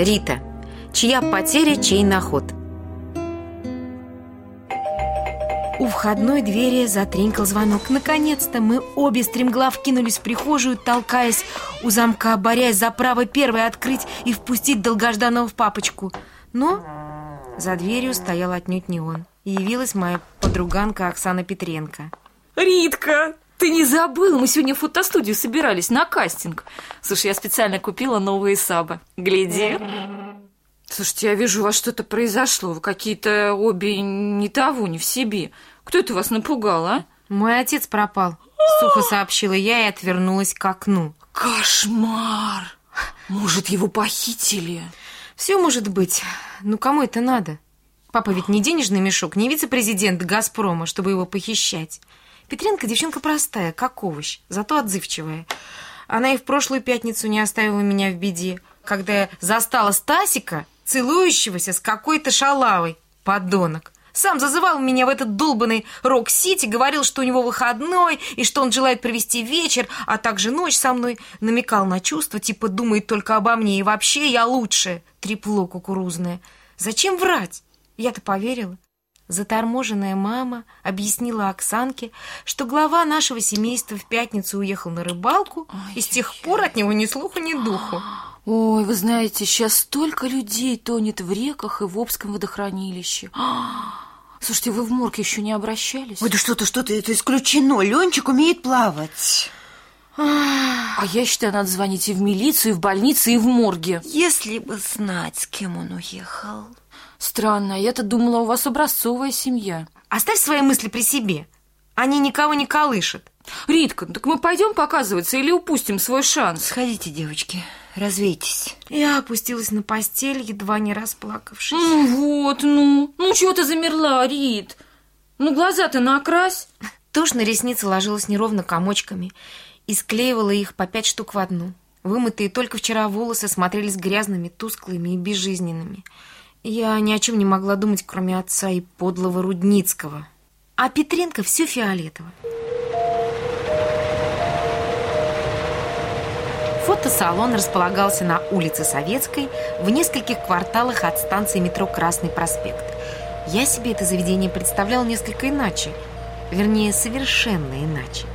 Рита. Чья потеря, чей наход. У входной двери затринкал звонок. Наконец-то мы обе стремглав кинулись в прихожую, толкаясь у замка, борясь за право первой открыть и впустить долгожданного в папочку. Но за дверью стоял отнюдь не он. Явилась моя подруганка Оксана Петренко. Ритка, ты не забыл? Мы сегодня в фотостудию собирались на кастинг. Слушай, я специально купила новые сабы. Гляди. Слушайте, я вижу, у вас что-то произошло. Вы какие-то обе не того, не в себе. Кто это вас напугал, а? Мой отец пропал. Сухо сообщила я и отвернулась к окну. Кошмар! Может, его похитили? Все может быть. Ну, кому это надо? Папа ведь не денежный мешок, не вице-президент «Газпрома», чтобы его похищать. Петренко девчонка простая, как овощ, зато отзывчивая. Она и в прошлую пятницу не оставила меня в беде, когда я застала Стасика, целующегося с какой-то шалавой. Подонок. Сам зазывал меня в этот долбанный Рок-Сити, говорил, что у него выходной, и что он желает провести вечер, а также ночь со мной. Намекал на чувства, типа думает только обо мне, и вообще я лучшая. Трепло кукурузное. Зачем врать? Я-то поверила. Заторможенная мама объяснила Оксанке, что глава нашего семейства в пятницу уехал на рыбалку, Ой, и с тех пор от него ни слуху, ни духу. Ой, вы знаете, сейчас столько людей тонет в реках и в Обском водохранилище. Слушайте, вы в морг еще не обращались? Ой, да что-то, что-то, это исключено. Ленчик умеет плавать. А я считаю, надо звонить и в милицию, и в больницу, и в морге. Если бы знать, с кем он уехал. Странно, я-то думала, у вас образцовая семья. Оставь свои мысли при себе. Они никого не колышут. Ритка, так мы пойдем показываться или упустим свой шанс? Сходите, девочки, развейтесь. Я опустилась на постель, едва не расплакавшись. Ну вот, ну. Ну, чего ты замерла, Рит? Ну, глаза-то накрась. Тушь на ресницы ложилась неровно комочками и склеивала их по пять штук в одну. Вымытые только вчера волосы смотрелись грязными, тусклыми и безжизненными. Я ни о чем не могла думать, кроме отца и подлого Рудницкого. А Петренко все фиолетово. Фотосалон располагался на улице Советской в нескольких кварталах от станции метро Красный проспект. Я себе это заведение представлял несколько иначе. Вернее, совершенно иначе.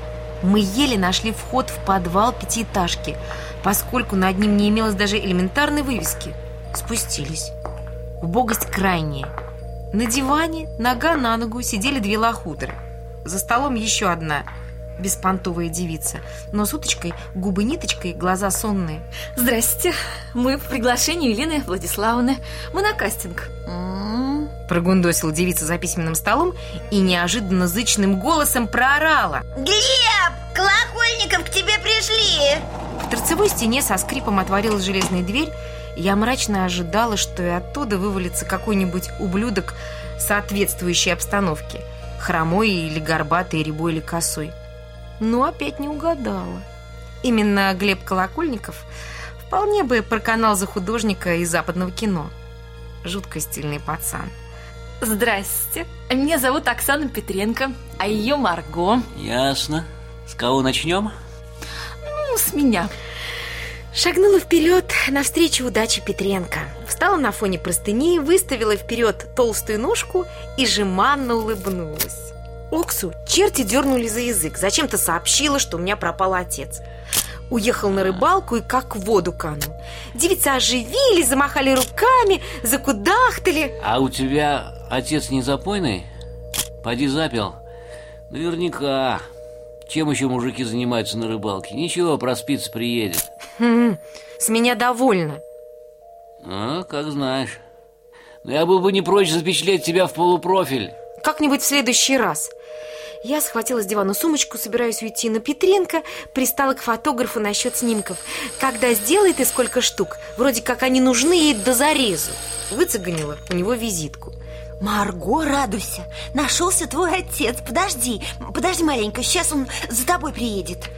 Мы еле нашли вход в подвал пятиэтажки, поскольку над ним не имелось даже элементарной вывески. Спустились. Убогость крайняя. На диване, нога на ногу, сидели две лохудры. За столом еще одна беспонтовая девица, но с уточкой, губы ниточкой, глаза сонные. Здрасте, мы в приглашении Елены Владиславовны. Мы на кастинг. Прогундосила девица за письменным столом и неожиданно зычным голосом проорала. Глеб, Колокольников к тебе пришли! В торцевой стене со скрипом отворилась железная дверь, я мрачно ожидала, что и оттуда вывалится какой-нибудь ублюдок соответствующей обстановке. Хромой или горбатый, рябой или косой. Но опять не угадала. Именно Глеб Колокольников вполне бы проканал за художника из западного кино. Жутко стильный пацан. Здрасте. Меня зовут Оксана Петренко, а ее Марго. Ясно. С кого начнем? Ну, с меня. Шагнула вперед навстречу удаче Петренко. Встала на фоне простыни, выставила вперед толстую ножку и жеманно улыбнулась. Оксу черти дернули за язык. Зачем-то сообщила, что у меня пропал отец. Уехал на рыбалку и как в воду канул. Девицы оживились, замахали руками, закудахтали. А у тебя отец не запойный? Поди запил. Наверняка. Чем еще мужики занимаются на рыбалке? Ничего, проспится, приедет. Хм, с меня довольно. А, как знаешь. Но я был бы не прочь запечатлеть тебя в полупрофиль. Как-нибудь в следующий раз. Я схватила с дивана сумочку, собираюсь уйти, но Петренко пристала к фотографу насчет снимков. Когда сделает и сколько штук, вроде как они нужны ей до зарезу. Выцеганила у него визитку. Марго, радуйся, нашелся твой отец. Подожди, подожди маленько, сейчас он за тобой приедет.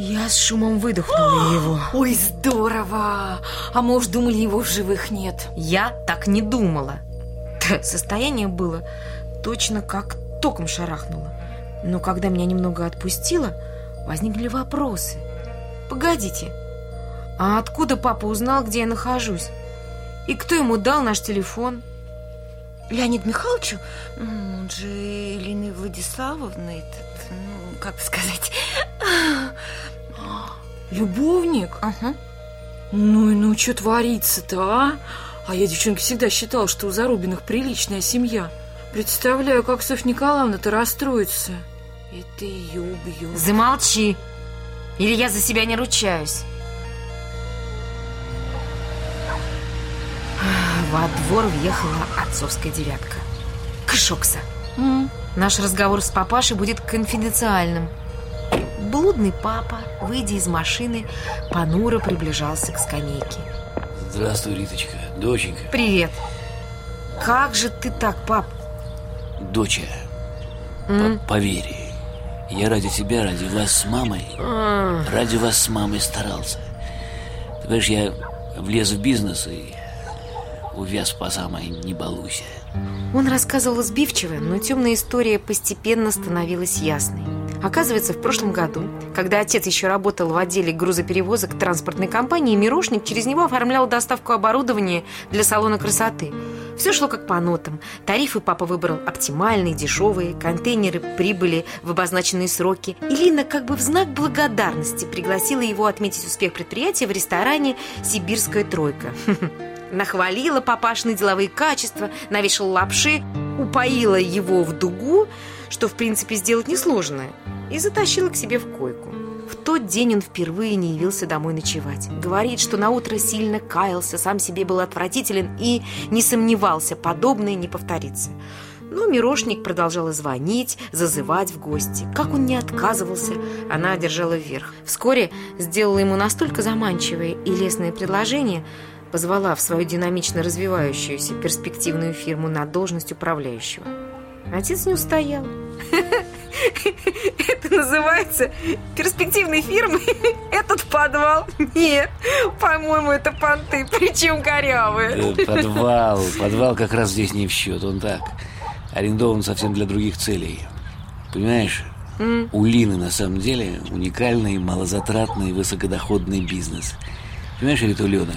Я с шумом выдохнула его. Ой, здорово! А мы уж думали, его в живых нет. Я так не думала. Состояние было точно как током шарахнуло. Но когда меня немного отпустило, возникли вопросы. Погодите, а откуда папа узнал, где я нахожусь? И кто ему дал наш телефон? Леонид Михайловичу, он же Елены Владиславовны, этот, ну, как бы сказать... Любовник? Ага. Ну и ну, что творится-то, а? А я, девчонки, всегда считала, что у Зарубиных приличная семья. Представляю, как Софья Николаевна-то расстроится. Это ее убьет. Замолчи. Или я за себя не ручаюсь. Во двор въехала отцовская девятка. Кшокса. М, Наш разговор с папашей будет конфиденциальным. Блудный папа, выйдя из машины, понуро приближался к скамейке. Здравствуй, Риточка. Доченька. Привет. Как же ты так, пап? Доча, по- поверь, я ради тебя, ради вас с мамой, А, ради вас с мамой старался. Ты понимаешь, я влез в бизнес и увяз по самой не балуйся. Он рассказывал сбивчиво, но темная история постепенно становилась ясной. Оказывается, в прошлом году, когда отец еще работал в отделе грузоперевозок транспортной компании, Мирошник через него оформлял доставку оборудования для салона красоты. Все шло как по нотам. Тарифы папа выбрал оптимальные, дешевые, контейнеры прибыли в обозначенные сроки. И Лина как бы в знак благодарности пригласила его отметить успех предприятия в ресторане «Сибирская тройка». Нахвалила папашные деловые качества, навешала лапши, упоила его в дугу, что в принципе сделать несложно, и затащила к себе в койку. В тот день он впервые не явился домой ночевать. Говорит, что на утро сильно каялся, сам себе был отвратителен и не сомневался, подобное не повторится. Но Мирошник продолжала звонить, зазывать в гости. Как он не отказывался, она одержала вверх. Вскоре сделала ему настолько заманчивое и лестное предложение, позвала в свою динамично развивающуюся перспективную фирму на должность управляющего. Отец не устоял. Это называется перспективной фирмой этот подвал? Нет, по-моему, это понты, причем корявые. Э, Подвал, подвал как раз здесь не в счет, он так. Арендован совсем для других целей. Понимаешь, у Лины на самом деле уникальный, малозатратный, высокодоходный бизнес. Понимаешь, Ритуленок?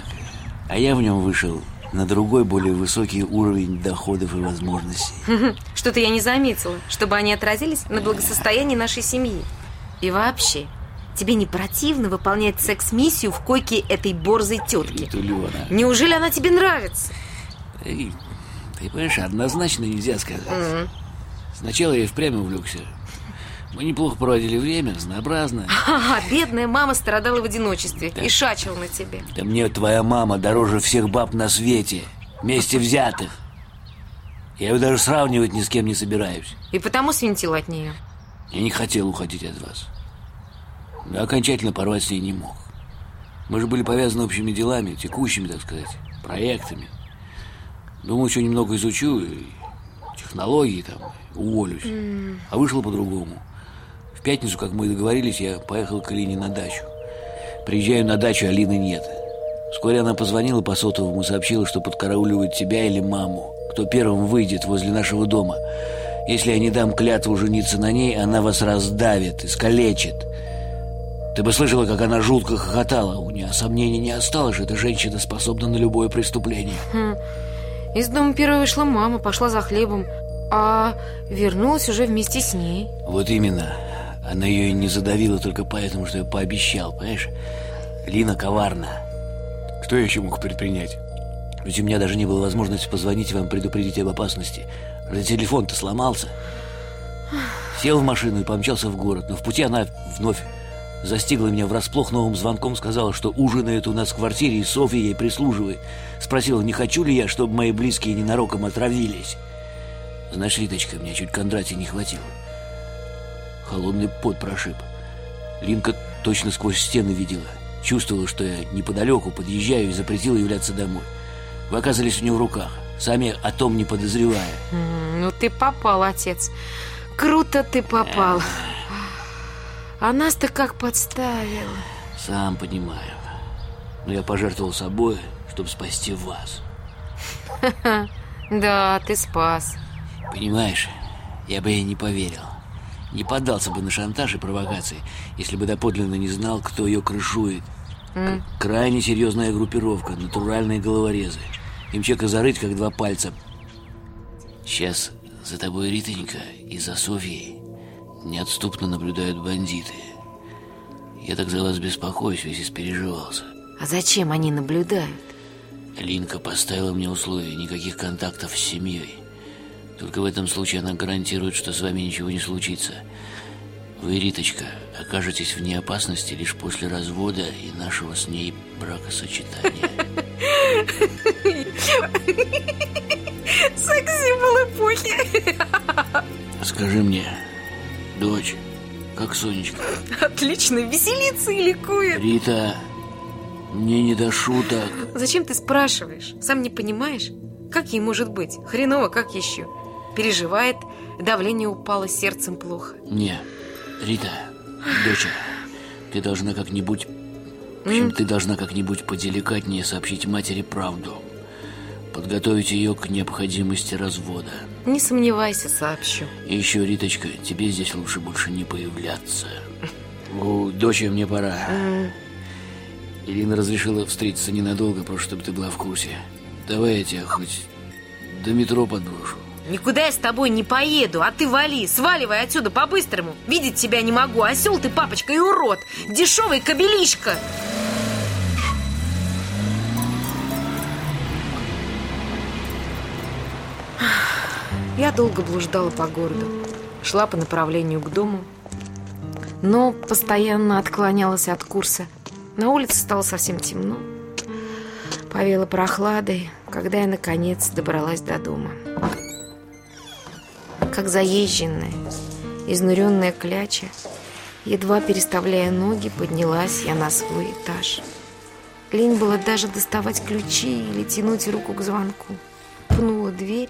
А я в нем вышел на другой, более высокий уровень доходов и возможностей. Что-то я не заметила, чтобы они отразились на благосостоянии нашей семьи. И вообще, тебе не противно выполнять секс-миссию в койке этой борзой тетки? Неужели она тебе нравится? Ты, ты понимаешь, однозначно нельзя сказать. Сначала я и впрямь увлекся. Мы неплохо проводили время, разнообразно. Ага, бедная мама страдала в одиночестве и шачила на тебе. Да мне твоя мама дороже всех баб на свете, вместе взятых. Я ее даже сравнивать ни с кем не собираюсь. И потому свинтил от нее. Я не хотел уходить от вас. Но окончательно порвать с ней не мог. Мы же были повязаны общими делами, текущими, так сказать, проектами. Думал, еще немного изучу, и технологии там, уволюсь. А вышло по-другому. В пятницу, как мы и договорились, я поехал к Алине на дачу. Приезжаю на дачу, Алины нет. Вскоре она позвонила по сотовому и сообщила, что подкарауливает тебя или маму, кто первым выйдет возле нашего дома. Если я не дам клятву жениться на ней, она вас раздавит, искалечит. Ты бы слышала, как она жутко хохотала. У нее сомнений не осталось, что эта женщина способна на любое преступление. Из дома первой вышла мама, пошла за хлебом, а вернулась уже вместе с ней. Вот именно. Она ее и не задавила только поэтому, что я пообещал, понимаешь? Лина коварна. Что я еще мог предпринять? Ведь у меня даже не было возможности позвонить вам, предупредить об опасности. Телефон-то сломался. Сел в машину и помчался в город. Но в пути она вновь застигла меня врасплох новым звонком, сказала, что ужинает у нас в квартире, и Софья ей прислуживает. Спросила, не хочу ли я, чтобы мои близкие ненароком отравились. Знаешь, Риточка, мне чуть Кондратия не хватило. Холодный пот прошиб. Линка точно сквозь стены видела. Чувствовала, что я неподалеку подъезжаю и запретила являться домой. Вы оказались у нее в руках, сами о том не подозревая. Ну ты попал, отец. Круто ты попал. А нас-то как подставил. Сам понимаю. Но я пожертвовал собой, чтобы спасти вас. Да, ты спас. Понимаешь, я бы ей не поверил. Не поддался бы на шантаж и провокации, если бы доподлинно не знал, кто ее крышует. К- Крайне серьезная группировка, натуральные головорезы. Им человека зарыть, как два пальца. Сейчас за тобой Ритонька и за Софьей неотступно наблюдают бандиты. Я так за вас беспокоюсь, весь испереживался. А зачем они наблюдают? Линка поставила мне условия никаких контактов с семьей. Только в этом случае она гарантирует, что с вами ничего не случится. Вы, Риточка, окажетесь вне опасности лишь после развода и нашего с ней бракосочетания. Секс-символ эпохи. Скажи мне, дочь, как Сонечка? Отлично, веселится и ликует. Рита, мне не до шуток. Зачем ты спрашиваешь? Сам не понимаешь? Как ей может быть? Хреново, как еще? Переживает, давление упало, сердцем плохо. Не, Рита, доча, ты должна как-нибудь... В общем, ты должна как-нибудь поделикатнее сообщить матери правду. Подготовить ее к необходимости развода. Не сомневайся, сообщу. И еще, Риточка, тебе здесь лучше больше не появляться. У дочери мне пора. Ирина разрешила встретиться ненадолго, просто чтобы ты была в курсе. Давай я тебя хоть до метро подброшу. Никуда я с тобой не поеду, а ты вали, сваливай отсюда по-быстрому. Видеть тебя не могу, осел ты, папочка, и урод. Дешевый кобелишка. Я долго блуждала по городу, шла по направлению к дому, но постоянно отклонялась от курса. На улице стало совсем темно. Повела прохладой, когда я, наконец, добралась до дома. Как заезженная, изнуренная кляча, едва переставляя ноги, поднялась я на свой этаж. Лень было даже доставать ключи или тянуть руку к звонку. Пнула дверь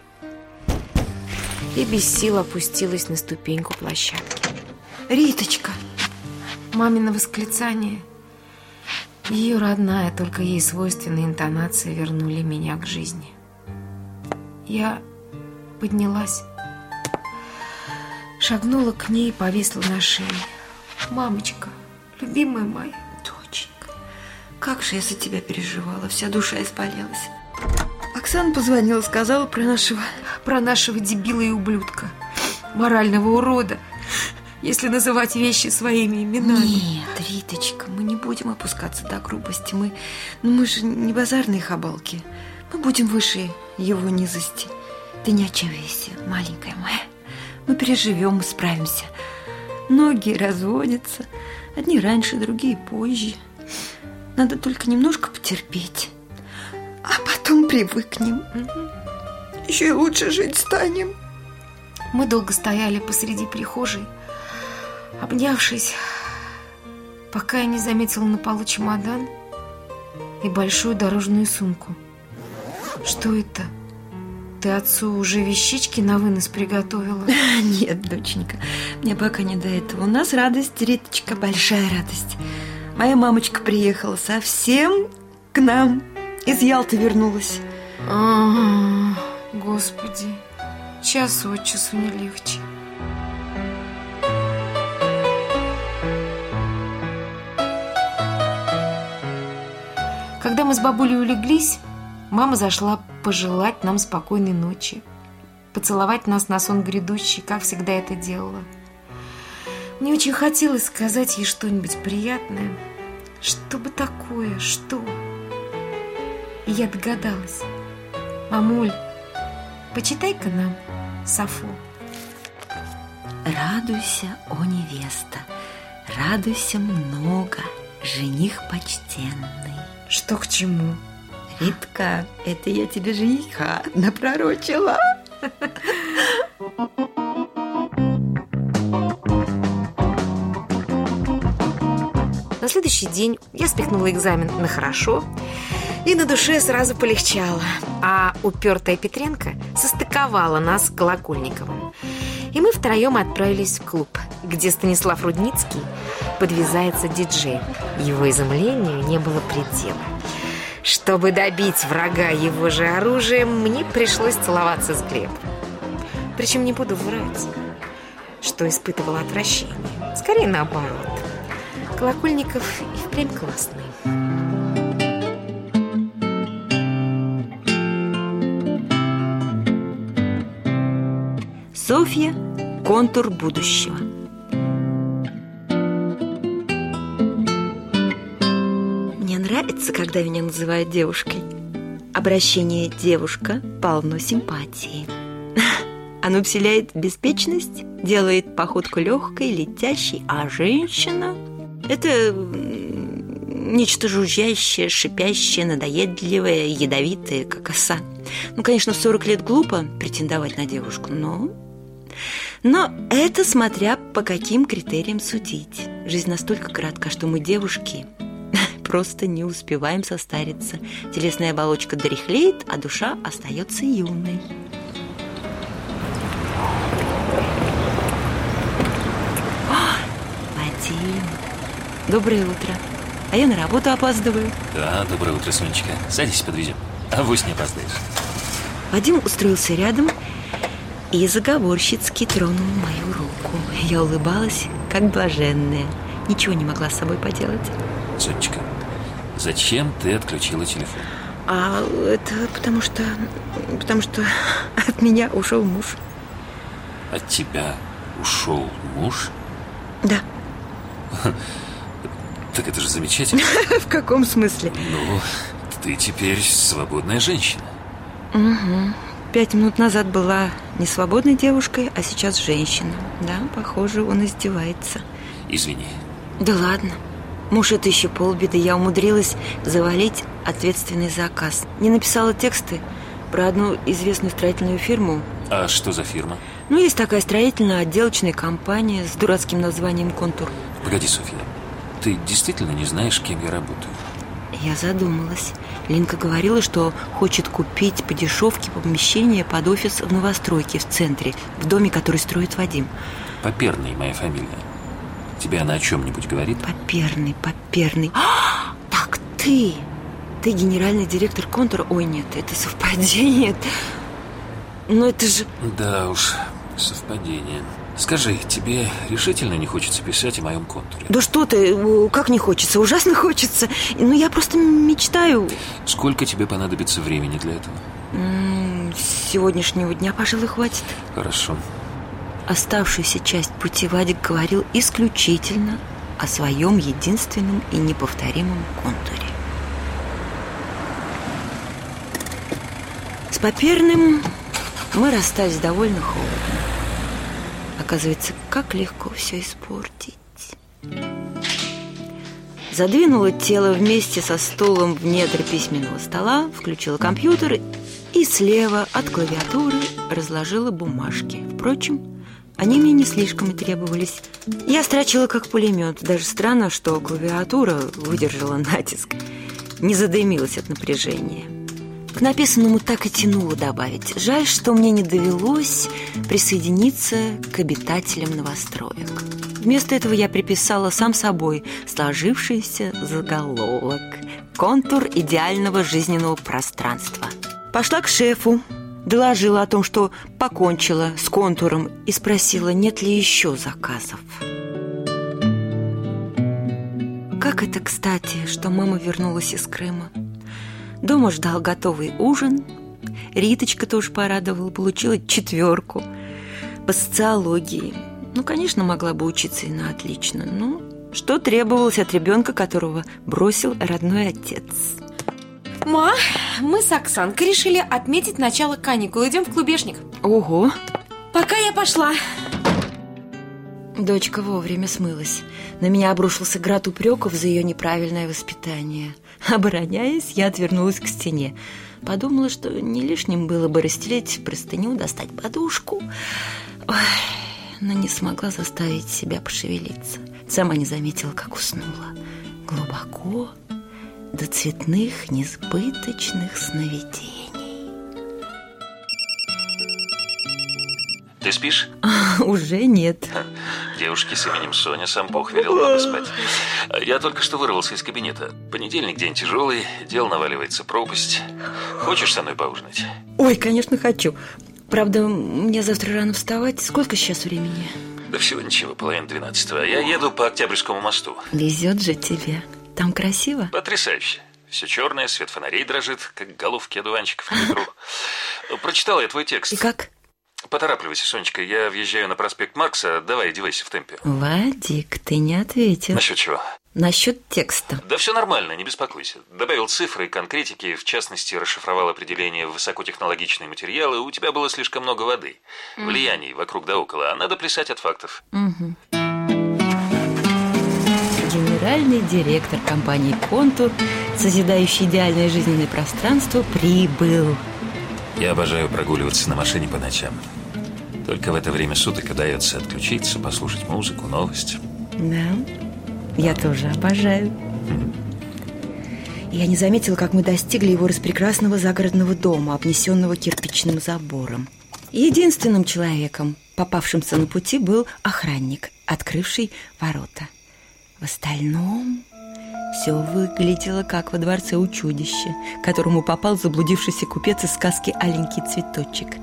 и без сил опустилась на ступеньку площадки. Риточка, Мамино восклицание, ее родная, только ей свойственная интонация вернули меня к жизни. Я поднялась, шагнула к ней и повисла на шее. «Мамочка, любимая моя, доченька, как же я за тебя переживала, вся душа изболелась. Оксана позвонила, сказала про нашего... про нашего дебила и ублюдка, морального урода, если называть вещи своими именами». Нет, Риточка, мы не будем опускаться до грубости. Мы, ну мы же не базарные хабалки. Мы будем выше его низости. Ты не отчаивайся, маленькая моя. Мы переживем, мы справимся. Многие разводятся. Одни раньше, другие позже. Надо только немножко потерпеть. А потом привыкнем. Еще и лучше жить станем. Мы долго стояли посреди прихожей, обнявшись, пока я не заметила на полу чемодан и большую дорожную сумку. Что это? Ты отцу уже вещички на вынос приготовила? Нет, доченька, мне пока не до этого. У нас радость, Риточка, большая радость. Моя мамочка приехала совсем к нам. Из Ялты вернулась. А, Господи, час от часу не легче. Когда мы с бабулей улеглись, мама зашла пожелать нам спокойной ночи, поцеловать нас на сон грядущий, как всегда это делала. Мне очень хотелось сказать ей что-нибудь приятное. Что бы такое, что? И я догадалась. Мамуль, почитай-ка нам Сафу. Радуйся, о невеста, радуйся много, жених почтенный. Что к чему? Ритка, это я тебе жениха напророчила. На следующий день я спихнула экзамен на хорошо, и на душе сразу полегчало. А упертая Петренко состыковала нас с Колокольниковым. И мы втроем отправились в клуб, где Станислав Рудницкий подвязается диджеем. Его изумлению не было предела. Чтобы добить врага его же оружием, мне пришлось целоваться с Глебом. Причем не буду врать, что испытывала отвращение. Скорее наоборот. Колокольников и впрямь классный. Софья – контур будущего. Нравится, когда меня называют девушкой. Обращение «девушка» полно симпатии. Оно вселяет беспечность, делает походку легкой, летящей, а женщина – это нечто жужжащее, шипящее, надоедливое, ядовитое, как оса. Ну, конечно, в 40 лет глупо претендовать на девушку, но... Но это смотря по каким критериям судить. Жизнь настолько коротка, что мы, девушки, просто не успеваем состариться. Телесная оболочка дряхлеет, а душа остается юной. О, Вадим, доброе утро. А я на работу опаздываю. Да, доброе утро, Сонечка. Садись, подвезем. А вось не опоздаешь. Вадим устроился рядом и заговорщицки тронул мою руку. Я улыбалась, как блаженная. Ничего не могла с собой поделать. Сонечка, зачем ты отключила телефон? А это потому что... Потому что от меня ушел муж. От тебя ушел муж? Да. Так это же замечательно. В каком смысле? Ну, ты теперь свободная женщина. Угу. Пять минут назад была не свободной девушкой, а сейчас женщина. Да, похоже, он издевается. Извини. Да ладно. Муж это еще полбеды. Я умудрилась завалить ответственный заказ. Не написала тексты про одну известную строительную фирму. А что за фирма? Ну, есть такая строительная отделочная компания с дурацким названием «Контур». Погоди, Софья. Ты действительно не знаешь, кем я работаю? Я задумалась. Линка говорила, что хочет купить по дешевке помещение под офис в новостройке в центре, в доме, который строит Вадим. Поперный моя фамилия. Тебе она о чем-нибудь говорит? Поперный, Поперный. А, так ты! Ты генеральный директор контура? Ой, нет, это совпадение. Но это же... Да уж, совпадение. Скажи, тебе решительно не хочется писать о моем контуре? Да что ты, как не хочется? Ужасно хочется. Ну, я просто мечтаю. Сколько тебе понадобится времени для этого? С сегодняшнего дня, пожалуй, хватит. Хорошо. Оставшуюся часть пути Вадик говорил исключительно о своем единственном и неповторимом контуре. С Поперным мы расстались довольно холодно. Оказывается, как легко все испортить. Задвинула тело вместе со стулом в недр письменного стола, включила компьютер и слева от клавиатуры разложила бумажки. Впрочем, они мне не слишком и требовались. Я строчила как пулемет. Даже странно, что клавиатура выдержала натиск. Не задымилась от напряжения. К написанному так и тянуло добавить. Жаль, что мне не довелось присоединиться к обитателям новостроек. Вместо этого я приписала сам собой сложившийся заголовок «Контур идеального жизненного пространства». Пошла к шефу, доложила о том, что покончила с контуром и спросила, нет ли еще заказов. Как это кстати, что мама вернулась из Крыма. Дома ждал готовый ужин. Риточка тоже порадовала, получила четверку по социологии. Ну, конечно, могла бы учиться и на отлично, но что требовалось от ребенка, которого бросил родной отец? Ма, мы с Оксанкой решили отметить начало каникул. Идем в клубешник. Ого! Пока я пошла. Дочка вовремя смылась. На меня обрушился град упреков за ее неправильное воспитание. Обороняясь, я отвернулась к стене. Подумала, что не лишним было бы расстелить простыню, достать подушку. Ой, но не смогла заставить себя пошевелиться. Сама не заметила, как уснула. Глубоко, до цветных, несбыточных сновидений. Ты спишь? Уже нет. Девушки с именем Соня сам Бог велел много спать. Я только что вырвался из кабинета. Понедельник день тяжелый, дел наваливается пропасть. Хочешь со мной поужинать? Ой, конечно, хочу. Правда, мне завтра рано вставать. Сколько сейчас времени? Да всего ничего, половина двенадцатого. Я еду по Октябрьскому мосту. Везет же тебе. Там красиво? Потрясающе. Все черное, свет фонарей дрожит, как головки одуванчиков на ветру. Прочитал я твой текст. И как? поторапливайся, Сонечка. Я въезжаю на проспект Маркса. Давай, одевайся в темпе. Вадик, ты не ответил. Насчет чего? Насчет текста. Да все нормально, не беспокойся. Добавил цифры и конкретики, в частности, расшифровал определение высокотехнологичные материалы. У тебя было слишком много воды. Влияний вокруг да около, а надо плясать от фактов. Генеральный директор компании «Контур», созидающий идеальное жизненное пространство, прибыл. Я обожаю прогуливаться на машине по ночам. Только в это время суток удается отключиться, послушать музыку, новости. Да, я тоже обожаю. Я не заметила, как мы достигли его распрекрасного загородного дома, обнесенного кирпичным забором. Единственным человеком, попавшимся на пути, был охранник, открывший ворота. В остальном все выглядело, как во дворце у чудища, которому попал заблудившийся купец из сказки «Аленький цветочек».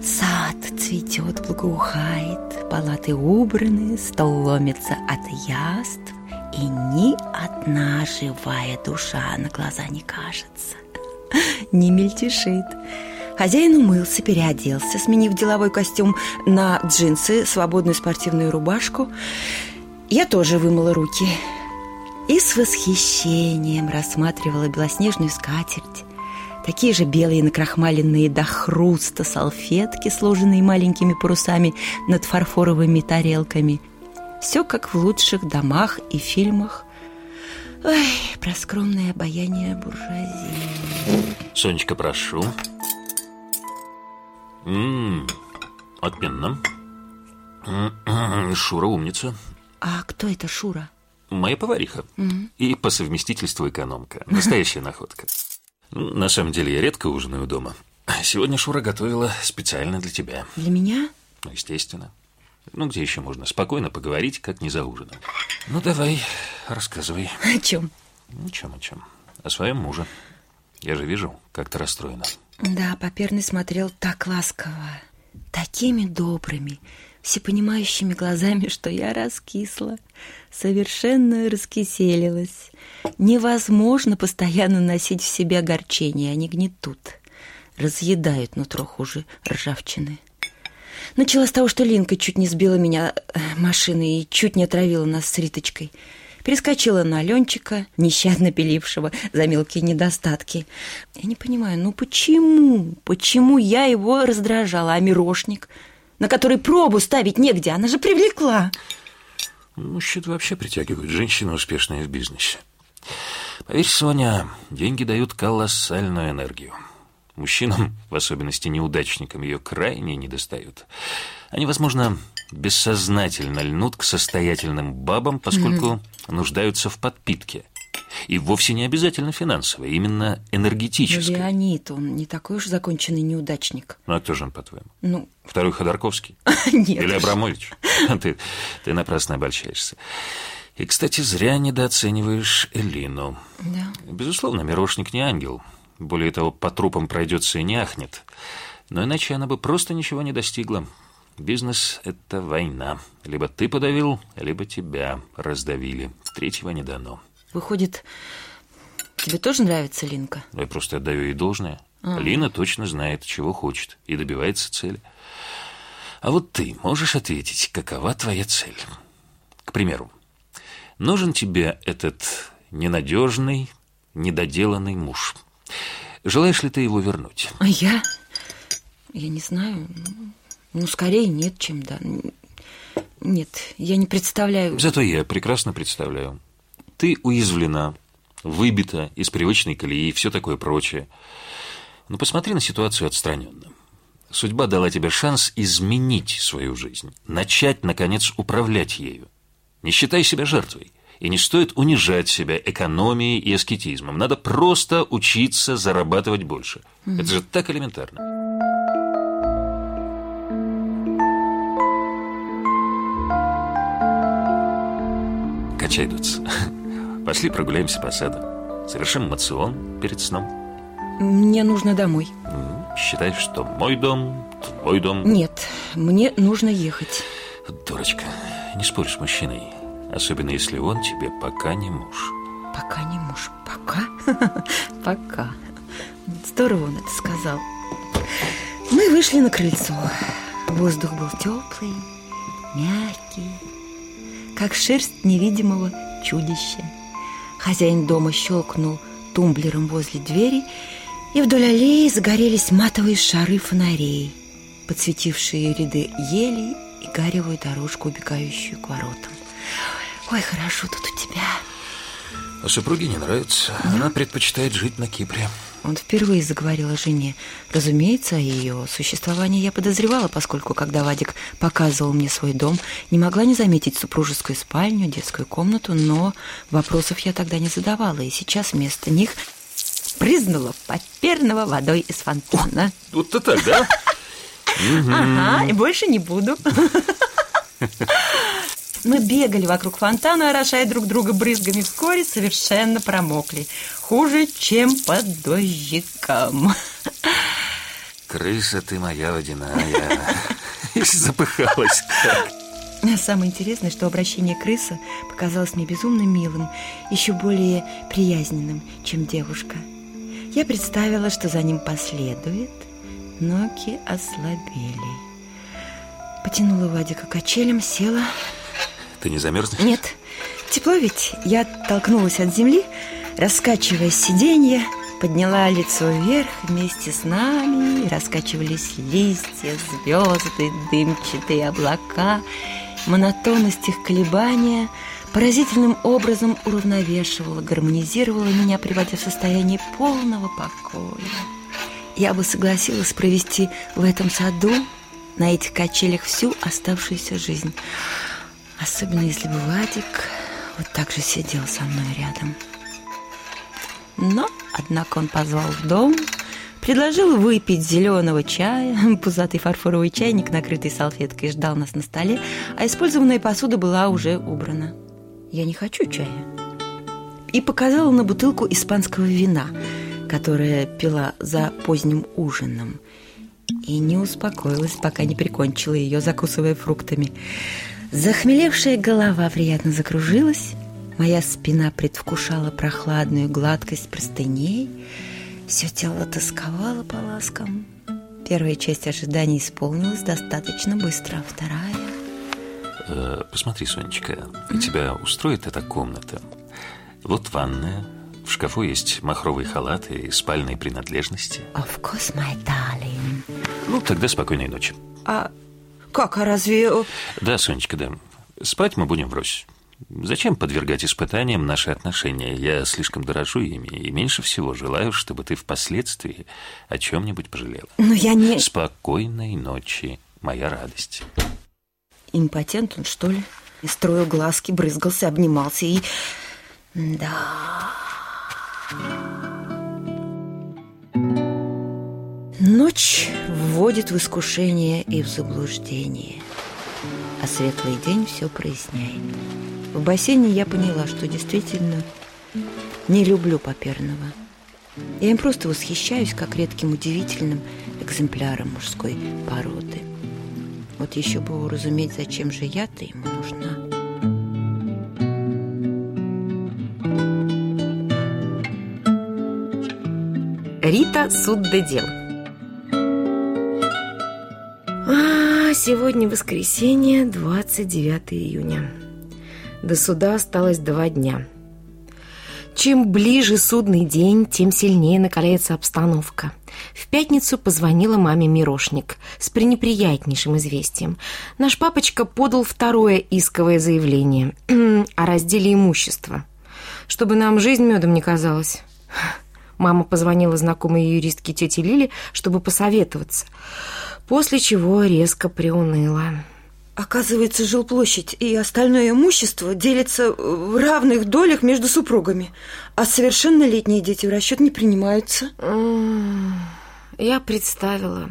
Сад цветет, благоухает, палаты убраны, стол ломится от яств, и ни одна живая душа на глаза не кажется, не мельтешит. Хозяин умылся, переоделся, сменив деловой костюм на джинсы, свободную спортивную рубашку. Я тоже вымыла руки и с восхищением рассматривала белоснежную скатерть, Такие же белые накрахмаленные до хруста салфетки, сложенные маленькими парусами над фарфоровыми тарелками. Все как в лучших домах и фильмах. Ой, про скромное обаяние буржуазии. Сонечка, прошу. М-м, отменно. М-м, Шура умница. А кто это Шура? Моя повариха. И по совместительству экономка. Настоящая находка. На самом деле я редко ужинаю дома. Сегодня Шура готовила специально для тебя. Для меня? Ну, естественно. Ну, где еще можно спокойно поговорить, как не за ужином? Ну, давай, рассказывай. О чем? О чем, о чем? О своем муже. Я же вижу, как ты расстроена. Да, Поперный смотрел так ласково, такими добрыми, всепонимающими глазами, что я раскисла, совершенно раскиселилась. Невозможно постоянно носить в себе огорчения, они гнетут, разъедают нутро хуже ржавчины. Начала с того, что Линка чуть не сбила меня э, машиной и чуть не отравила нас с Риточкой. Перескочила на Ленчика, нещадно пилившего за мелкие недостатки. Я не понимаю, ну почему? Почему я его раздражала, а Мирошник, на который пробу ставить негде, она же привлекла. Мужчин вообще притягивают женщины, успешные в бизнесе. Поверь, Соня, деньги дают колоссальную энергию. Мужчинам, в особенности неудачникам, ее крайне недостают. Они, возможно, бессознательно льнут к состоятельным бабам, поскольку нуждаются в подпитке. И вовсе не обязательно финансовой, именно Ну, энергетической. Леонид, он не такой уж законченный неудачник. Ну, а кто же он, по-твоему? Ну, Второй Ходорковский? нет. Или Абрамович? Ты, ты напрасно обольщаешься. И, кстати, зря недооцениваешь Элину. Да. Безусловно, Мирошник не ангел. Более того, по трупам пройдется и не ахнет. Но иначе она бы просто ничего не достигла. Бизнес — это война. Либо ты подавил, либо тебя раздавили. Третьего не дано. Выходит, тебе тоже нравится Линка? Я просто отдаю ей должное. Лина точно знает, чего хочет, и добивается цели. А вот ты можешь ответить, какова твоя цель? К примеру, нужен тебе этот ненадежный, недоделанный муж. Желаешь ли ты его вернуть? А я? Я не знаю. Ну, скорее нет, чем да. Нет, я не представляю. Зато я прекрасно представляю. Ты уязвлена, выбита из привычной колеи и все такое прочее. Но посмотри на ситуацию отстраненно. Судьба дала тебе шанс изменить свою жизнь, начать, наконец, управлять ею. Не считай себя жертвой. И не стоит унижать себя экономией и аскетизмом. Надо просто учиться зарабатывать больше. Это же так элементарно. Качай, Дуц. Пошли прогуляемся по саду. Совершим мацион перед сном. Мне нужно домой. Считай, что мой дом, твой дом. Нет, мне нужно ехать. Дурочка, не спорь с мужчиной. Особенно если он тебе пока не муж. Пока не муж. Пока? Пока. Здорово он это сказал. Мы вышли на крыльцо. Воздух был теплый, мягкий, как шерсть невидимого чудища. Хозяин дома щелкнул тумблером возле двери, и вдоль аллеи загорелись матовые шары фонарей, подсветившие ряды елей и гаревую дорожку, убегающую к воротам. Ой, хорошо тут у тебя. А супруге не нравится. Она предпочитает жить на Кипре. Он впервые заговорил о жене. Разумеется, о ее существовании я подозревала, поскольку, когда Вадик показывал мне свой дом, не могла не заметить супружескую спальню, детскую комнату, но вопросов я тогда не задавала, и сейчас вместо них прызнула поперного водой из фонтана. Вот-то так, да? Ага, и больше не буду. Мы бегали вокруг фонтана, орошая друг друга брызгами, вскоре совершенно промокли. Хуже, чем под дождиком. Крыса ты моя водяная. Запыхалась. Самое интересное, что обращение крыса показалось мне безумно милым, еще более приязненным, чем девушка. Я представила, что за ним последует. Ноги ослабели. Потянула Вадика качелем, села. Ты не замерзнешь? Нет, тепло ведь. Я оттолкнулась от земли, раскачивая сиденье, подняла лицо вверх вместе с нами, раскачивались листья, звезды, дымчатые облака. Монотонность их колебания поразительным образом уравновешивала, гармонизировала меня, приводя в состояние полного покоя. Я бы согласилась провести в этом саду на этих качелях всю оставшуюся жизнь. Особенно если бы Вадик вот так же сидел со мной рядом. Но, однако, он позвал в дом, предложил выпить зеленого чая. Пузатый фарфоровый чайник, накрытый салфеткой, ждал нас на столе, а использованная посуда была уже убрана. Я не хочу чая. И показала на бутылку испанского вина, которое пила за поздним ужином. И не успокоилась, пока не прикончила ее, закусывая фруктами. Захмелевшая голова приятно закружилась, моя спина предвкушала прохладную гладкость простыней, все тело тосковало по ласкам. Первая часть ожидания исполнилась достаточно быстро, а вторая... Э, посмотри, Сонечка, тебя устроит эта комната? Вот ванная, в шкафу есть махровые халаты и спальные принадлежности. Of course, my darling. Ну, тогда спокойной ночи. А как, а разве... Да, Сонечка, да. Спать мы будем врозь. Зачем подвергать испытаниям наши отношения? Я слишком дорожу ими и меньше всего желаю, чтобы ты впоследствии о чем-нибудь пожалела. Но я не... Спокойной ночи, моя радость. Импотент он, что ли? И строил глазки, брызгался, обнимался и... Да... Ночь вводит в искушение и в заблуждение, а светлый день все проясняет. В бассейне я поняла, что действительно не люблю Поперного. Я им просто восхищаюсь, как редким удивительным экземпляром мужской породы. Вот еще бы уразуметь, зачем же я-то ему нужна. Рита Суддедел сегодня воскресенье, 29 июня. До суда осталось два дня. Чем ближе судный день, тем сильнее накаляется обстановка. В пятницу позвонила маме Мирошник с пренеприятнейшим известием. Наш папочка подал второе исковое заявление о разделе имущества. Чтобы нам жизнь медом не казалась. Мама позвонила знакомой юристке тете Лиле, чтобы посоветоваться, после чего резко приуныла. Оказывается, жилплощадь и остальное имущество делятся в равных долях между супругами, а совершеннолетние дети в расчет не принимаются. Я представила,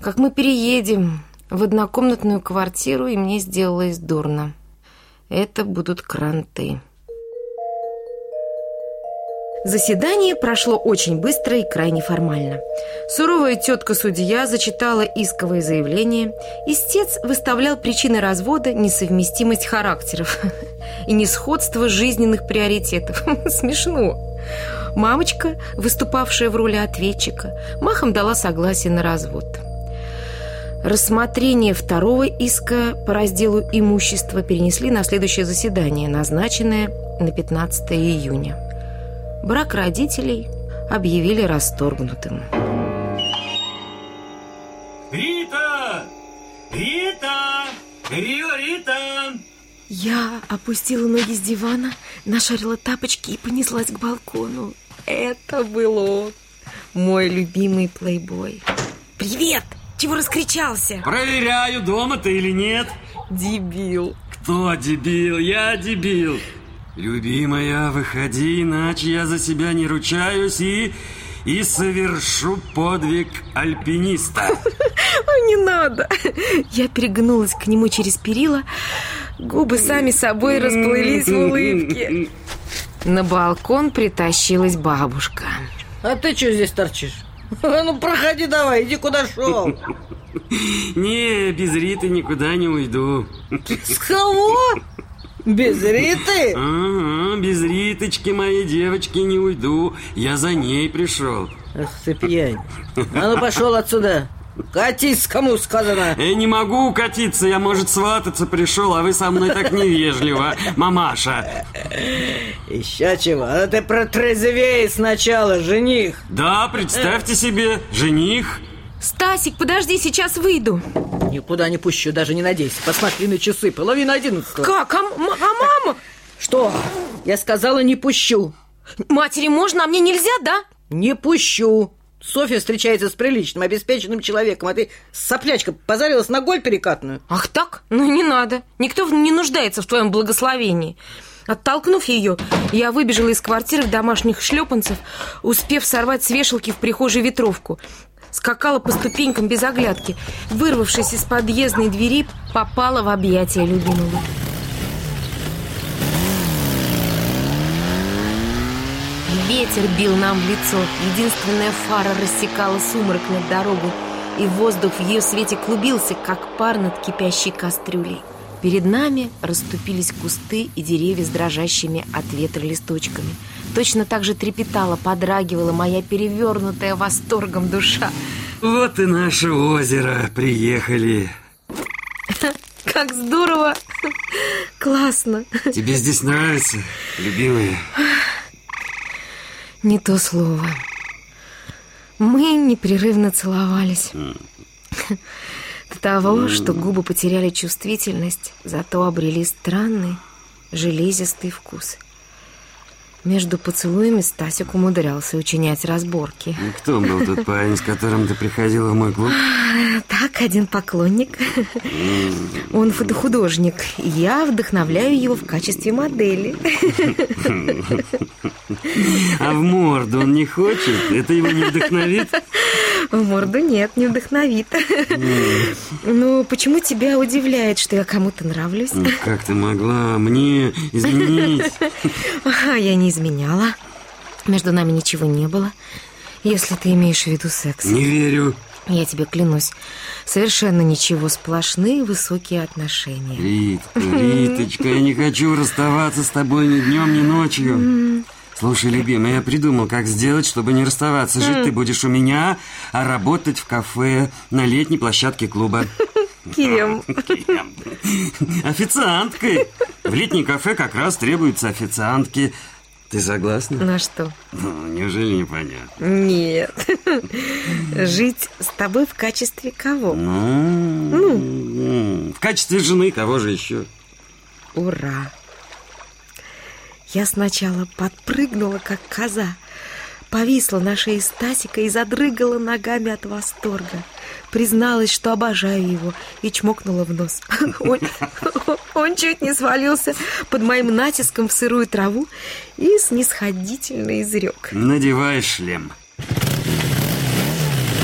как мы переедем в однокомнатную квартиру, и мне сделалось дурно. Это будут кранты. Заседание прошло очень быстро и крайне формально. Суровая тетка-судья зачитала исковое заявление. Истец выставлял причины развода несовместимость характеров и несходство жизненных приоритетов. Смешно. Мамочка, выступавшая в роли ответчика, махом дала согласие на развод. Рассмотрение второго иска по разделу имущества перенесли на следующее заседание, назначенное на 15 июня. Брак родителей объявили расторгнутым. Рита! Рита! Рио, Рита! Я опустила ноги с дивана, нашарила тапочки и понеслась к балкону. Это был он, мой любимый плейбой. «Привет! Чего раскричался?» Проверяю, дома ты или нет. Дебил. Кто дебил? Я дебил. Любимая, выходи, иначе я за себя не ручаюсь и... И совершу подвиг альпиниста. Ой, не надо. Я перегнулась к нему через перила. Губы сами собой расплылись в улыбке. На балкон притащилась бабушка. А ты что здесь торчишь? Ну, проходи давай, иди куда шел. Не, без Риты никуда не уйду. С кого? Без Риты? Ага, без Риточки, моей девочки, не уйду. Я за ней пришел. Ах ты пьянь. А ну пошел отсюда. Катись, кому сказано. Я не могу укатиться, я, может, свататься пришел, а вы со мной так невежливо, мамаша. Еще чего? А ты протрезвей сначала, жених. Да, представьте себе, жених. Стасик, подожди, сейчас выйду. Никуда не пущу, даже не надейся. Посмотри на часы, половина одиннадцатого. Как? А, а мама? Что? Я сказала, не пущу. Матери можно, а мне нельзя, да? Не пущу. Софья встречается с приличным, обеспеченным человеком, а ты, соплячка, позарилась на голь перекатную. Ах так? Ну не надо. Никто не нуждается в твоем благословении. Оттолкнув ее, я выбежала из квартиры в домашних шлепанцев, успев сорвать с вешалки в прихожей ветровку. Скакала по ступенькам без оглядки. Вырвавшись из подъездной двери, попала в объятия любимого. Ветер бил нам в лицо. Единственная фара рассекала сумрак над дорогой, и воздух в ее свете клубился, как пар над кипящей кастрюлей. Перед нами расступились кусты и деревья с дрожащими от ветра листочками. Точно так же трепетала, подрагивала моя перевернутая восторгом душа. Вот и наше озеро, приехали. Как здорово! Классно! Тебе здесь нравится, любимая? Не то слово. Мы непрерывно целовались. До того, что губы потеряли чувствительность, зато обрели странный, железистый вкус. Между поцелуями Стасик умудрялся учинять разборки. Ну, Кто был тот парень, с которым ты приходила в мой клуб? Так, один поклонник. Он фотохудожник. Я вдохновляю его в качестве модели. А в морду он не хочет? Это его не вдохновит? В морду нет, не вдохновит. Ну, почему тебя удивляет, что я кому-то нравлюсь? Ну, Как ты могла мне изменить? Ага, я не изменяла. Между нами ничего не было. Если ты имеешь в виду секс. Не верю. Я тебе клянусь, совершенно ничего, сплошные высокие отношения. Ритка, Риточка, я не хочу расставаться с тобой ни днем, ни ночью. Слушай, любимая, я придумал, как сделать, чтобы не расставаться. Жить ты будешь у меня, а работать в кафе на летней площадке клуба. Кем? Кем? Официанткой. В летнее кафе как раз требуются официантки. Ты согласна? На что? Ну, неужели непонятно? Нет. Жить с тобой в качестве кого? Ну, в качестве жены кого же еще? Ура! Я сначала подпрыгнула, как коза, повисла на шее Стасика и задрыгала ногами от восторга. Призналась, что обожаю его, и чмокнула в нос. Он, он чуть не свалился под моим натиском в сырую траву и снисходительно изрек. Надевай шлем.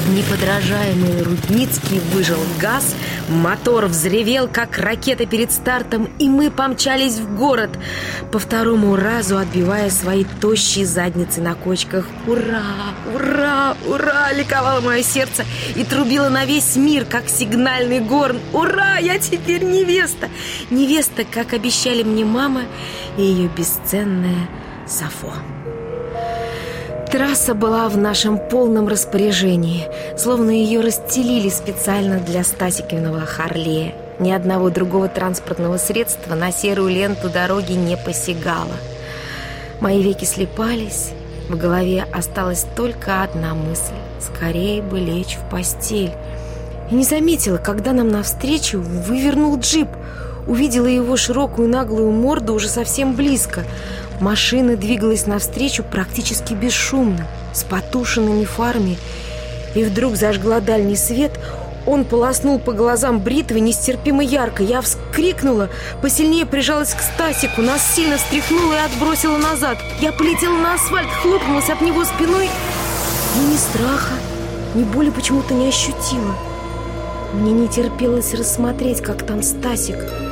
Неподражаемый Рудницкий выжил газ, мотор взревел, как ракета перед стартом, и мы помчались в город, по второму разу отбивая свои тощие задницы на кочках. Ура! Ура! Ура! Ликовало мое сердце и трубило на весь мир, как сигнальный горн. Ура! Я теперь невеста! Невеста, как обещали мне мама и ее бесценная Сафо. Трасса была в нашем полном распоряжении, словно ее расстелили специально для Стасикиного Харлея. Ни одного другого транспортного средства на серую ленту дороги не посягало. Мои веки слепались, в голове осталась только одна мысль – скорее бы лечь в постель. И не заметила, когда нам навстречу вывернул джип. Увидела его широкую наглую морду уже совсем близко – Машина двигалась навстречу практически бесшумно, с потушенными фарами, и вдруг зажгла дальний свет. Он полоснул по глазам бритвы нестерпимо ярко. Я вскрикнула, посильнее прижалась к Стасику, нас сильно встряхнула и отбросила назад. Я полетела на асфальт, хлопнулась об него спиной, но ни страха, ни боли почему-то не ощутила. Мне не терпелось рассмотреть, как там Стасик –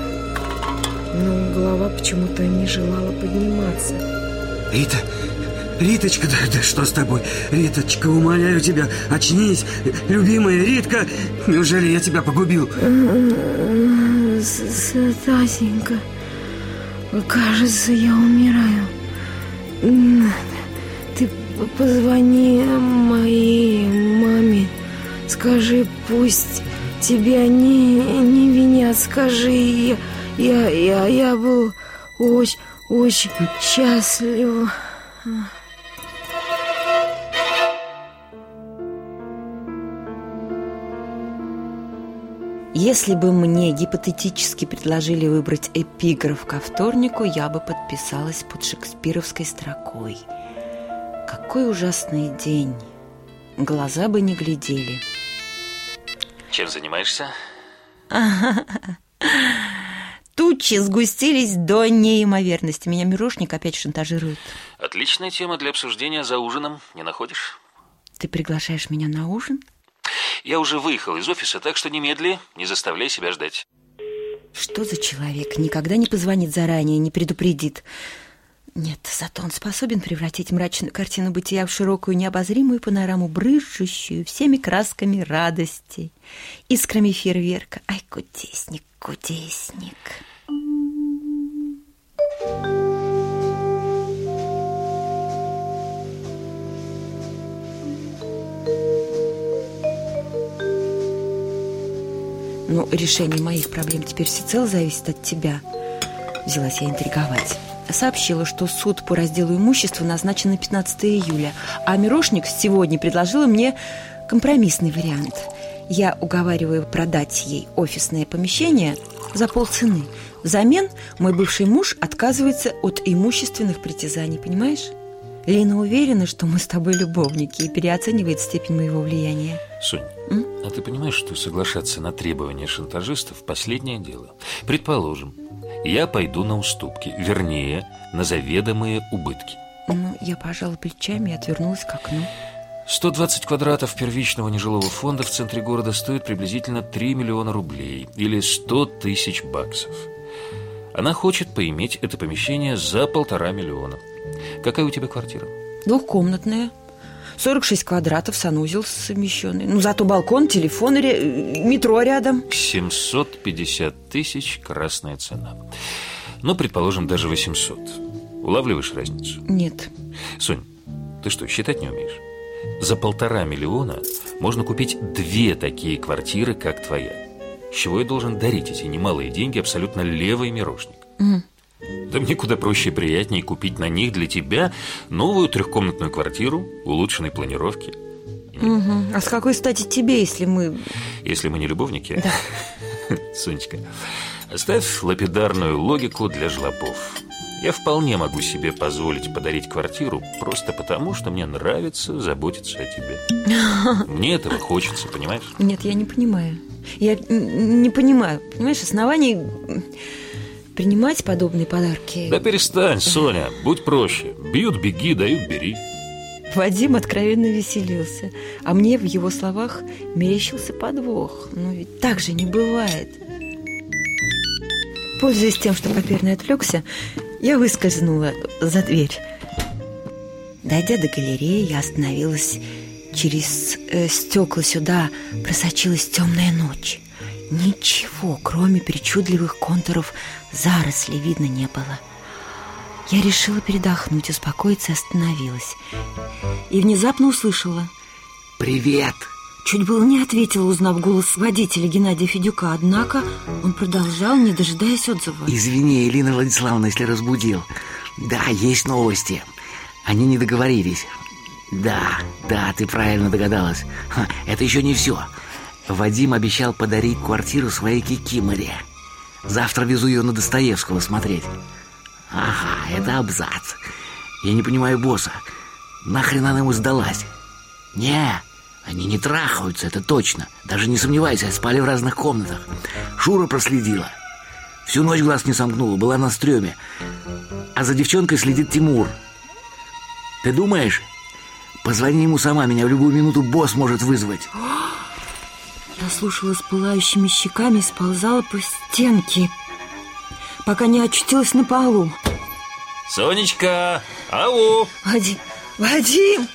но голова почему-то не желала подниматься. Рита, Риточка, да, да что с тобой? Риточка, умоляю тебя, очнись. Любимая Ритка, неужели я тебя погубил? Стасенька, кажется, я умираю. Ты позвони моей маме. Скажи, пусть тебя не, не винят. Скажи, я... Я, я, я был очень, очень счастлив. Если бы мне гипотетически предложили выбрать эпиграф ко вторнику, я бы подписалась под шекспировской строкой. Какой ужасный день. Глаза бы не глядели. Чем занимаешься? Тучи сгустились до неимоверности. Меня мирошник опять шантажирует. Отличная тема для обсуждения за ужином, не находишь? Ты приглашаешь меня на ужин? Я уже выехал из офиса, так что немедли, не заставляй себя ждать. Что за человек? Никогда не позвонит заранее, не предупредит. Нет, зато он способен превратить мрачную картину бытия в широкую необозримую панораму, брызжущую всеми красками радости, искрами фейерверка. Ай, кудесник, кудесник. Ну, решение моих проблем теперь всецело зависит от тебя. Взялась я интриговать сообщила, что суд по разделу имущества назначен на 15 июля, а Мирошник сегодня предложила мне компромиссный вариант. Я уговариваю продать ей офисное помещение за полцены. Взамен мой бывший муж отказывается от имущественных притязаний, понимаешь? Лена уверена, что мы с тобой любовники и переоценивает степень моего влияния. Сонь, М? а ты понимаешь, что соглашаться на требования шантажистов – последнее дело? Предположим, я пойду на уступки, вернее, на заведомые убытки. Ну, я пожала плечами и отвернулась к окну. 120 квадратов первичного нежилого фонда в центре города стоит приблизительно 3 миллиона рублей или 100 тысяч баксов. Она хочет поиметь это помещение за полтора миллиона. Какая у тебя квартира? Двухкомнатная. 46 квадратов, санузел совмещенный. Ну, зато балкон, телефон, ре... метро рядом. 750 тысяч – красная цена. Ну, предположим, даже 800. Улавливаешь разницу? Нет. Сонь, ты что, считать не умеешь? За полтора миллиона можно купить две такие квартиры, как твоя. С чего я должен дарить эти немалые деньги абсолютно левый мирошник? Mm. Да мне куда проще и приятнее купить на них для тебя новую трехкомнатную квартиру улучшенной планировки. Угу. А с какой стати тебе, если мы... Если мы не любовники? Да. Сонечка, оставь лапидарную логику для жлобов. Я вполне могу себе позволить подарить квартиру просто потому, что мне нравится заботиться о тебе. Мне этого хочется, понимаешь? Нет, я не понимаю. Я не понимаю. Понимаешь, оснований принимать подобные подарки. Да перестань, Соня, будь проще. Бьют, беги, дают, бери. Вадим откровенно веселился, а мне в его словах мерещился подвох. Но ведь так же не бывает. Пользуясь тем, что Поперный отвлекся, я выскользнула за дверь. Дойдя до галереи, я остановилась. Через э, стекла сюда просочилась темная ночь. Ничего, кроме причудливых контуров зарослей, видно не было. Я решила передохнуть, успокоиться и остановилась. И внезапно услышала. Привет! Чуть было не ответила, узнав голос водителя Геннадия Федюка, однако он продолжал, не дожидаясь отзыва. Извини, Елена Владиславовна, если разбудил. Да, есть новости. Они не договорились. Да, да, ты правильно догадалась. Ха, Это еще не все. Вадим обещал подарить квартиру своей кикиморе. Завтра везу ее на Достоевского смотреть. Ага, это абзац. Я не понимаю босса. Нахрен она ему сдалась? Не, они не трахаются, это точно. Даже не сомневайся, спали в разных комнатах. Шура проследила. Всю ночь глаз не сомкнула, была на стреме. А за девчонкой следит Тимур. Ты думаешь? Позвони ему сама, меня в любую минуту босс может вызвать. Я слушала с пылающими щеками и сползала по стенке, пока не очутилась на полу. Сонечка, ау! Вадим, Вадим,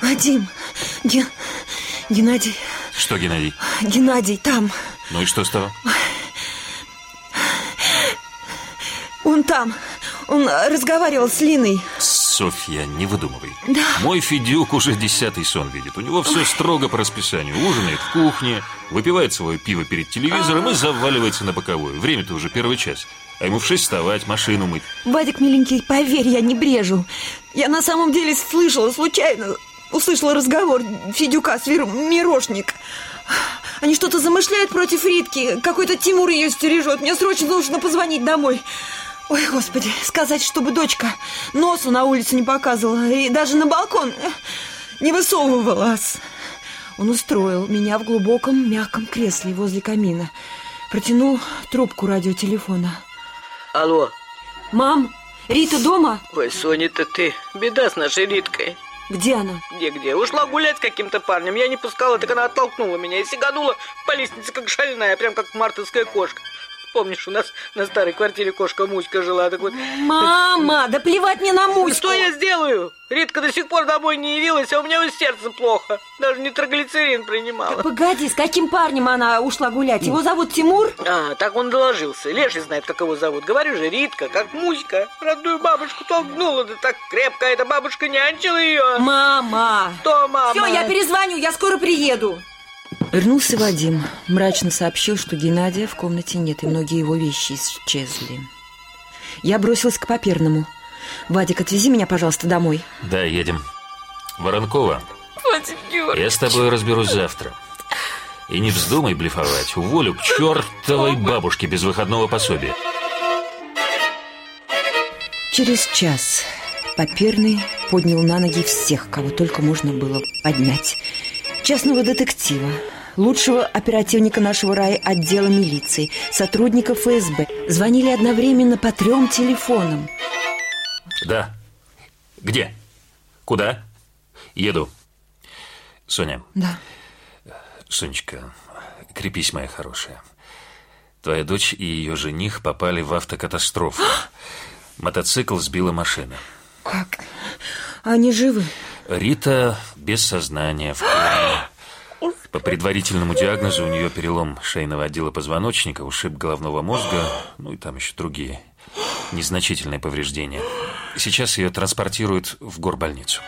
Вадим, Ген... Геннадий, Что, Геннадий? Геннадий там, Ну и что с того? он там, он разговаривал с Линой. Софья, не выдумывай. Да. Мой Федюк уже десятый сон видит. У него все строго по расписанию. Ужинает в кухне, выпивает свое пиво перед телевизором и заваливается на боковую. Время-то уже первый час. А ему в шесть вставать, машину мыть. Вадик, миленький, поверь, я не брежу. Я на самом деле слышала случайно, услышала разговор Федюка с Вер... Мирошник. Они что-то замышляют против Ритки. Какой-то Тимур ее стережет. Мне срочно нужно позвонить домой. Ой, господи, сказать, чтобы дочка носу на улицу не показывала и даже на балкон не высовывалась. Он устроил меня в глубоком мягком кресле возле камина. Протянул трубку радиотелефона. Алло. «Мам, Рита дома? Ой, Соня-то ты. Беда с нашей Риткой. Где она?» Где-где? Ушла гулять с каким-то парнем. Я не пускала, так она оттолкнула меня и сиганула по лестнице, как шальная, прям как мартовская кошка. Помнишь, у нас на старой квартире кошка Муська жила, так вот... Мама, да плевать мне на Муську. Что я сделаю? Ритка до сих пор домой не явилась, а у меня сердце плохо. Даже нитроглицерин принимала. Погоди, с каким парнем она ушла гулять? Его зовут Тимур? А, так он доложился. Леший знает, как его зовут. Говорю же, Ритка, как Муська. Родную бабушку толкнула, да так крепко эта бабушка нянчила ее. Мама! Что, мама? Все, я перезвоню, я скоро приеду. Вернулся Вадим. Мрачно сообщил, что Геннадия в комнате нет, и многие его вещи исчезли. Я бросилась к Паперному. «Вадик, отвези меня, пожалуйста, домой». Да, едем. Воронкова, я с тобой разберусь завтра. И не вздумай блефовать. Уволю к чертовой бабушке без выходного пособия. Через час Паперный поднял на ноги всех, кого только можно было поднять. Частного детектива, лучшего оперативника нашего рая отдела милиции, сотрудников ФСБ. Звонили одновременно по трем телефонам. Да. Где? Куда? Еду. Соня, Да. Сонечка, крепись, моя хорошая. Твоя дочь и ее жених попали в автокатастрофу. Мотоцикл сбила машина. Как? Они живы? Рита без сознания в коме. По предварительному диагнозу у нее перелом шейного отдела позвоночника, ушиб головного мозга, ну и там еще другие незначительные повреждения. Сейчас ее транспортируют в горбольницу.